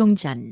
총전.